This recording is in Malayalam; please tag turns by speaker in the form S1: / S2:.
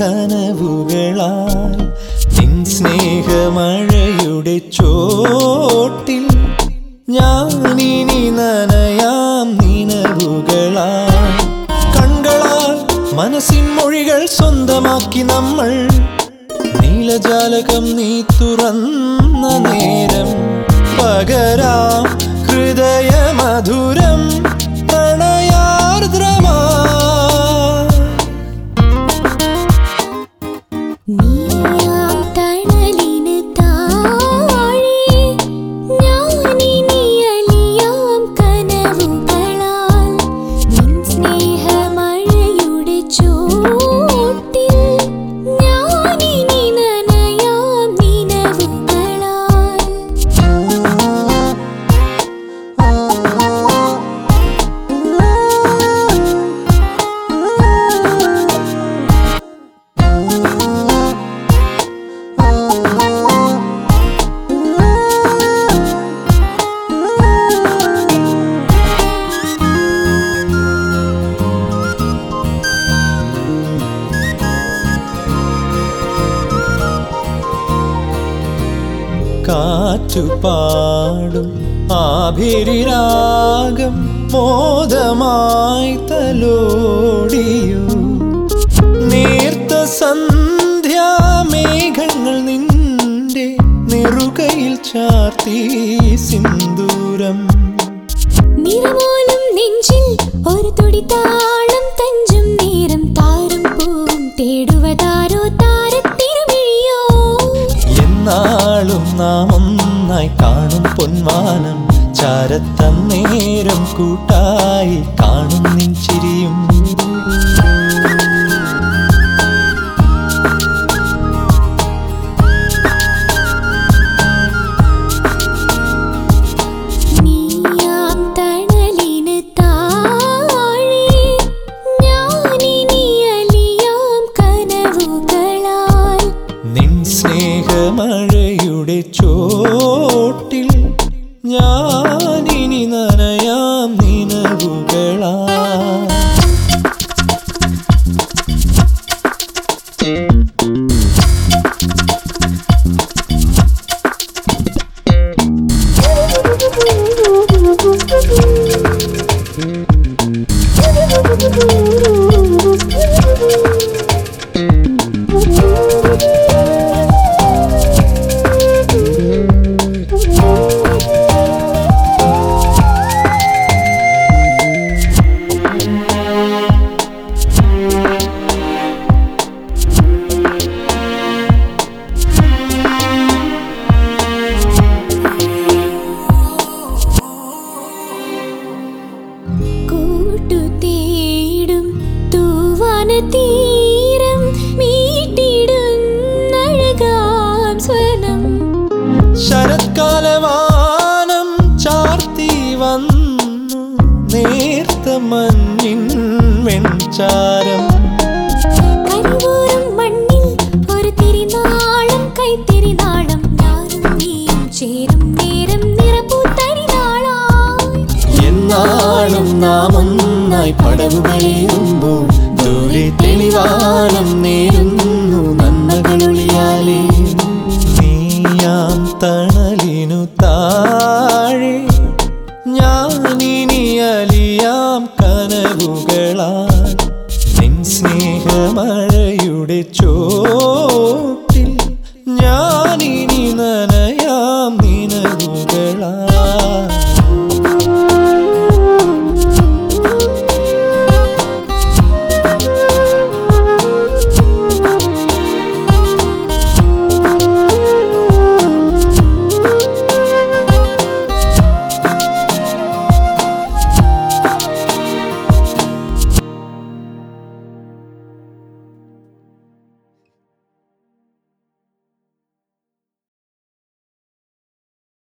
S1: കനവുകളാൽ നിൻ സ്നേഹമഴയുടെ ചോട്ടിൽ. ഞാനിനി നനയാം നിനവുകളാൽ. കണ്ണുകളാൽ മനസ്സിൻ മൊഴികൾ സ്വന്തമാക്കി നമ്മൾ. നീലജാലകം നീ തുറന്ന നേരം പകരാം ഹൃദയമധുരം. കാറ്റുപാടും. ആഭിരിരാഗം മോദമായി തലോടിയു. നേർത്ത സന്ധ്യാമേഘങ്ങൾ നിന്റെ നെറുകയിൽ ചാർത്തി സിന്ദൂരം.
S2: നിറമോലും നെഞ്ചിൽ ഒരു തുടി
S1: ഒന്നായി കാണും പൊന്മാനം ചാരത്തന്നേരം കൂട്ടായി കാണും നിൻ ചിരിയും.
S2: ഞാനിനി തീരം മീട്ടിടുന്നഴകാം സ്വനം.
S1: ശരത്കാലവാനം ചാർത്തി വന്നു നേർത്ത മഞ്ഞിൻ വെൺചാരം.
S2: കരിവൂറും മണ്ണിൽ ഒരു വെളിവാനം നേരുന്നു നന്മകളുളിയാലേ. നീയാം
S1: തണലിനു താഴെ. ഞാനിനി അലിയാം കനവുകളാൽ. നിൻ സ്നേഹമഴയുടെ ചോ